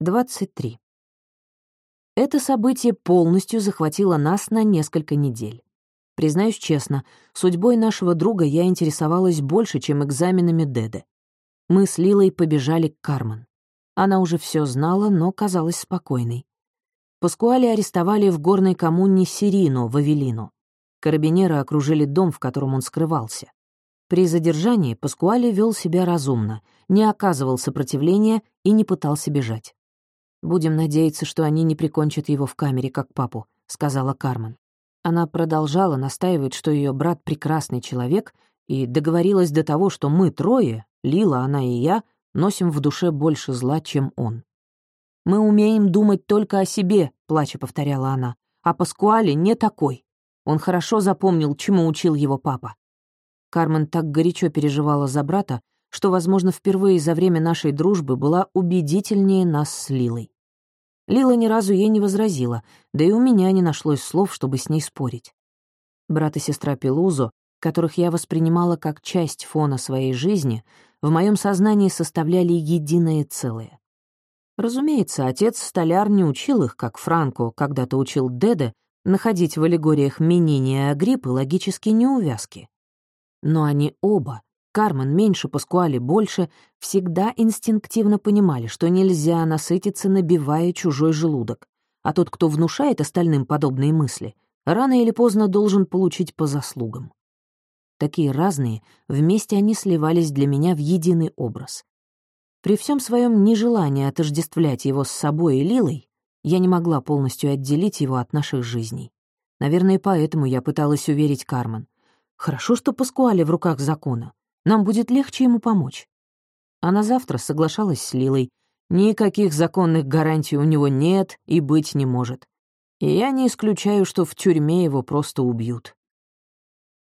23. Это событие полностью захватило нас на несколько недель. Признаюсь честно, судьбой нашего друга я интересовалась больше, чем экзаменами Деде. Мы с Лилой побежали к Кармен. Она уже все знала, но казалась спокойной. Паскуали арестовали в горной коммуне Сирину в Авелину. Карабинеры окружили дом, в котором он скрывался. При задержании Паскуали вел себя разумно, не оказывал сопротивления и не пытался бежать. «Будем надеяться, что они не прикончат его в камере, как папу», — сказала Кармен. Она продолжала настаивать, что ее брат — прекрасный человек, и договорилась до того, что мы трое, Лила, она и я, носим в душе больше зла, чем он. «Мы умеем думать только о себе», — плача повторяла она, «а Паскуале не такой. Он хорошо запомнил, чему учил его папа. Кармен так горячо переживала за брата, что, возможно, впервые за время нашей дружбы была убедительнее нас с Лилой. Лила ни разу ей не возразила, да и у меня не нашлось слов, чтобы с ней спорить. Брат и сестра Пелузо, которых я воспринимала как часть фона своей жизни, в моем сознании составляли единое целое. Разумеется, отец-столяр не учил их, как Франко когда-то учил Деде, находить в аллегориях Минини и Агриппы логические неувязки. Но они оба, Кармен меньше, Паскуали больше, всегда инстинктивно понимали, что нельзя насытиться, набивая чужой желудок, а тот, кто внушает остальным подобные мысли, рано или поздно должен получить по заслугам. Такие разные, вместе они сливались для меня в единый образ. При всем своем нежелании отождествлять его с собой и Лилой, я не могла полностью отделить его от наших жизней. Наверное, поэтому я пыталась уверить Кармен. Хорошо, что Паскуале в руках закона. Нам будет легче ему помочь. А на завтра соглашалась с Лилой. Никаких законных гарантий у него нет и быть не может. И я не исключаю, что в тюрьме его просто убьют.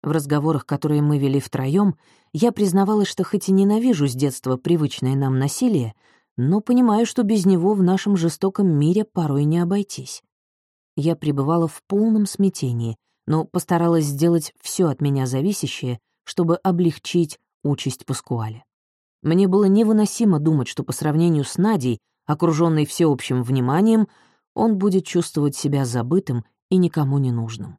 В разговорах, которые мы вели втроем, я признавалась, что хоть и ненавижу с детства привычное нам насилие, но понимаю, что без него в нашем жестоком мире порой не обойтись. Я пребывала в полном смятении, но постаралась сделать все от меня зависящее, чтобы облегчить участь Паскуале. Мне было невыносимо думать, что по сравнению с Надей, окруженной всеобщим вниманием, он будет чувствовать себя забытым и никому не нужным.